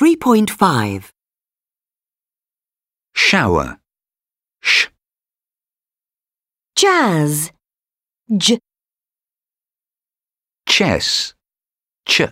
3.5. shower, sh, Jazz. J. chess, ch.